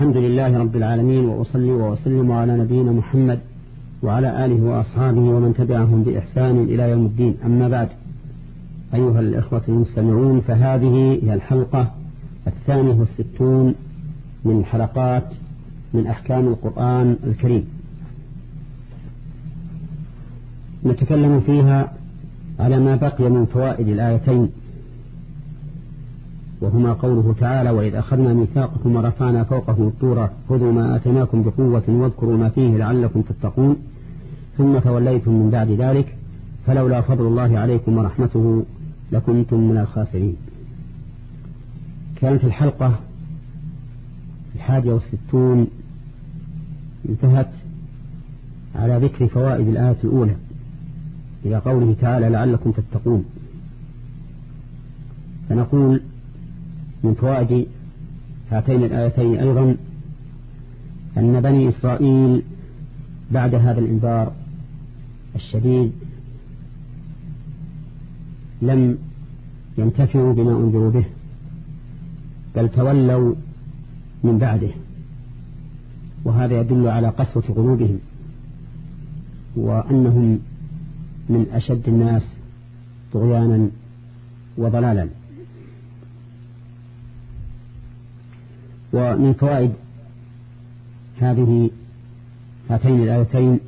الحمد لله رب العالمين وأصلي وأسلم على نبينا محمد وعلى آله وأصحابه ومن تبعهم بإحسان إلى يوم الدين. أما بعد أيها الإخوة المستمعون فهذه هي الحلقة الثانية والستون من حلقات من أحكام القرآن الكريم. نتكلم فيها على ما بقي من فوائد الآيتين. وهما قوله تعالى وإذ أخذنا ميثاقكم ورفعنا فوقكم الطور خذوا ما آتناكم بقوة واذكروا ما فيه لعلكم تتقون. ثم توليتم من بعد ذلك فلولا فضل الله عليكم ورحمته لكنتم من الخاسرين. كانت الحلقة الحادية والستون انتهت على ذكر فوائد الآية الأولى إلى قوله تعالى لعلكم تتقون. فنقول من فوائد هاتين الآيتين أيضا أن بني إسرائيل بعد هذا الإنذار الشديد لم ينتفعوا بما أنذروا به بل تولوا من بعده وهذا يدل على قسوة قلوبهم وأنهم من أشد الناس طغيانا وضلالا. ومن فوائد هذه هاتين الآيتين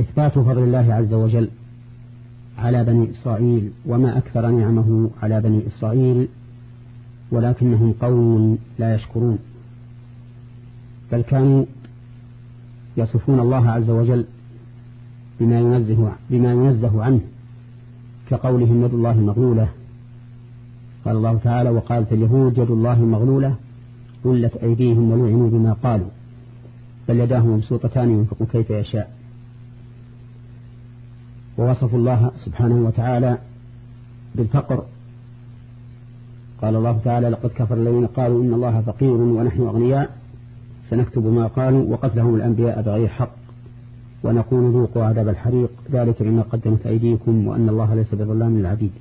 إثبات فضل الله عز وجل على بني إسرائيل وما أكثر نعمه على بني إسرائيل ولكنهم قوم لا يشكرون. بل كانوا يصفون الله عز وجل بما ينزه بما ينزه عنه كقولهم يد الله مغلولة. قال الله تعالى وقالت اليهود يد الله مغلولة غلت أيديهم ولعنوا بما قالوا بل يداه مبسوطتان ينفق كيف يشاء. ووصفوا الله سبحانه وتعالى بالفقر. قال الله تعالى لقد كفر الذين قالوا إن الله فقير ونحن أغنياء. سنكتب ما قالوا وقتلهم الأنبياء بغير حق. ونقول ذوقوا عذاب الحريق. ذلك بما قدمت أيديكم وأن الله ليس بظلام للعبيد.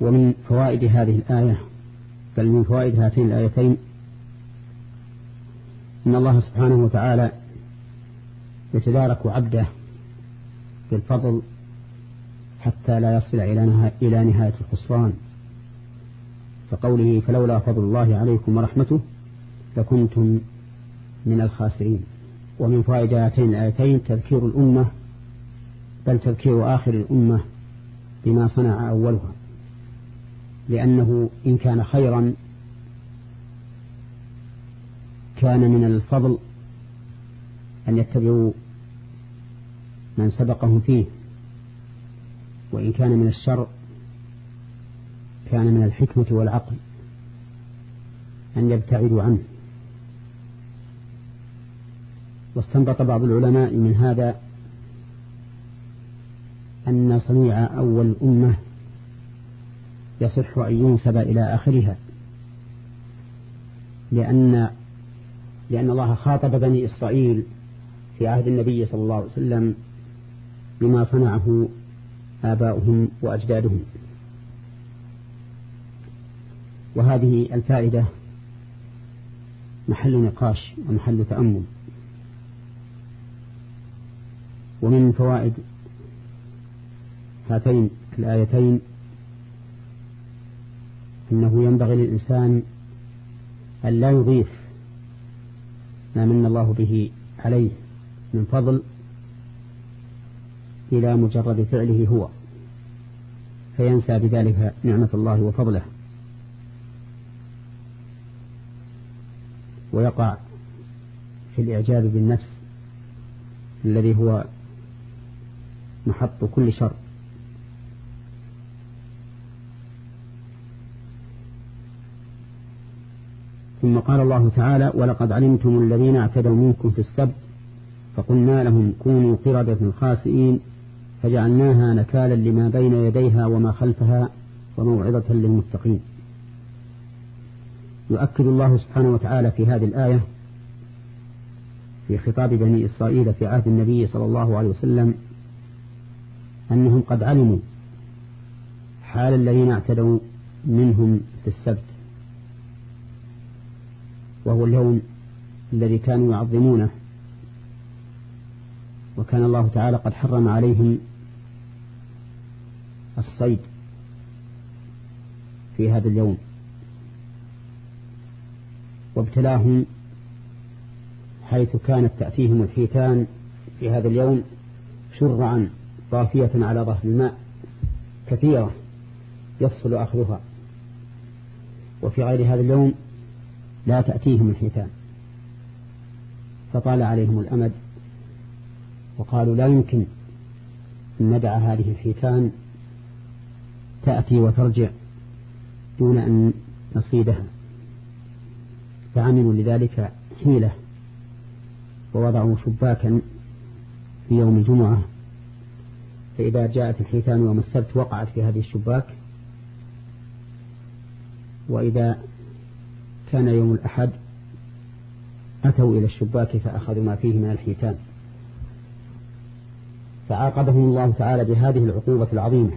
ومن فوائد هذه الآية بل من فوائد هاتين الآيتين أن الله سبحانه وتعالى يتدارك عبده بالفضل حتى لا يصل إلى نهاية الخسران. كقوله فلولا فضل الله عليكم ورحمته لكنتم من الخاسرين. ومن فوائد هاتين الآيتين تذكير الأمة بل تذكير آخر الأمة بما صنع أولها. لأنه إن كان خيرا كان من الفضل أن يتبعوا من سبقهم فيه وإن كان من الشر كان من الحكمة والعقل أن يبتعدوا عنه. واستنبط بعض العلماء من هذا أن صنيع أول الأمة يصح أن ينسب إلى آخرها. لأن لأن الله خاطب بني إسرائيل في عهد النبي صلى الله عليه وسلم بما صنعه آباؤهم وأجدادهم. وهذه الفائدة محل نقاش ومحل تأمل. ومن فوائد هاتين الآيتين أنه ينبغي للإنسان أن لا يضيف ما من الله به عليه من فضل إلى مجرد فعله هو فينسى بذلك نعمة الله وفضله. ويقع في الإعجاب بالنفس الذي هو محط كل شر. ثم قال الله تعالى ولقد علمتم الذين اعتدوا منكم في السبت فقلنا لهم كونوا قردة خاسئين فجعلناها نكالا لما بين يديها وما خلفها وموعظة للمتقين. يؤكد الله سبحانه وتعالى في هذه الآية في خطاب بني إسرائيل في عهد النبي صلى الله عليه وسلم أنهم قد علموا حال الذين اعتدوا منهم في السبت. وهو اليوم الذي كانوا يعظمونه. وكان الله تعالى قد حرم عليهم الصيد في هذا اليوم. وابتلاهم حيث كانت تأتيهم الحيتان في هذا اليوم شرعا طافية على ظهر الماء كثيرة يصل أخذها. وفي غير هذا اليوم لا تأتيهم الحيتان. فطال عليهم الأمد وقالوا لا يمكن أن ندع هذه الحيتان تأتي وترجع دون أن نصيدها فعملوا لذلك حيلة ووضعوا شباكا في يوم الجمعة. فإذا جاءت الحيتان يوم السبت وقعت في هذه الشباك وإذا كان يوم الأحد أتوا إلى الشباك فأخذوا ما فيه من الحيتان. فعاقبهم الله تعالى بهذه العقوبة العظيمة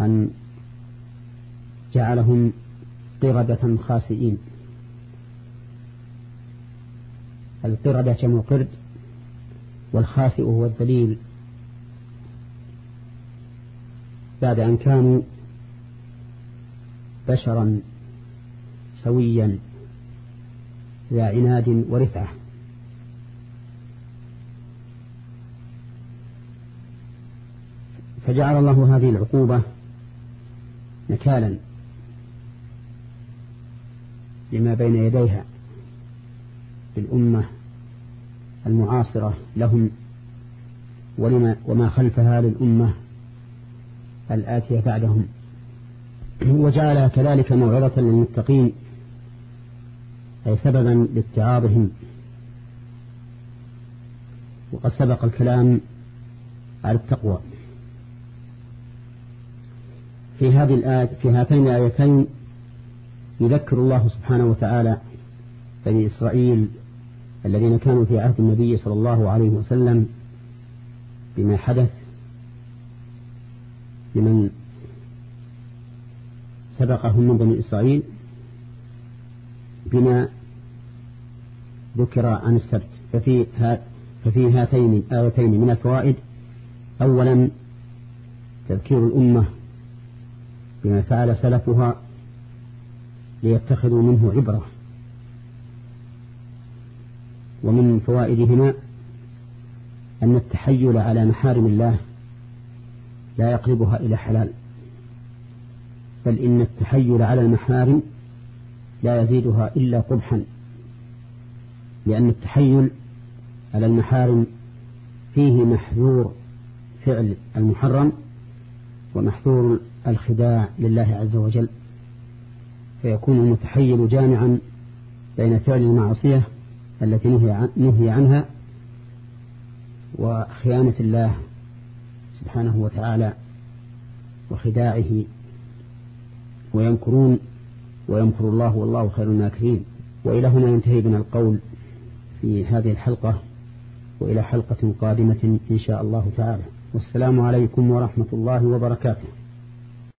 أن جعلهم قردة خاسئين. القردة جمع قرد والخاسئ هو الذليل. بعد أن كانوا بشرا سويا ذا عناد ورفعة. فجعل الله هذه العقوبة نكالا لما بين يديها للأمة المعاصرة لهم ولما وما خلفها للأمة الآتية بعدهم. وجعلها كذلك موعظة للمتقين أي سببا لاتعاظهم وقد سبق الكلام على التقوى. في هذه الآية في هاتين الآيتين يذكر الله سبحانه وتعالى بني إسرائيل الذين كانوا في عهد النبي صلى الله عليه وسلم بما حدث لمن سبقهم من بني إسرائيل. بما ذكر عن السبت. ففي ففي هاتين الآيتين من الفوائد. أولا تذكير الأمة بما فعل سلفها ليتخذوا منه عبرة. ومن فوائدهما أن التحيل على محارم الله لا يقربها إلى حلال. بل إن التحيل على المحارم لا يزيدها إلا قبحا لأن التحيل على المحارم فيه محذور فعل المحرم ومحذور الخداع لله عز وجل فيكون المتحيل جامعا بين فعل المعصية التي نهي عنها وخيانة الله سبحانه وتعالى وخداعه ويمكرون ويمكر الله والله خير الماكرين. وإلى هنا ينتهي بنا القول في هذه الحلقة وإلى حلقة قادمة إن شاء الله تعالى. والسلام عليكم ورحمة الله وبركاته.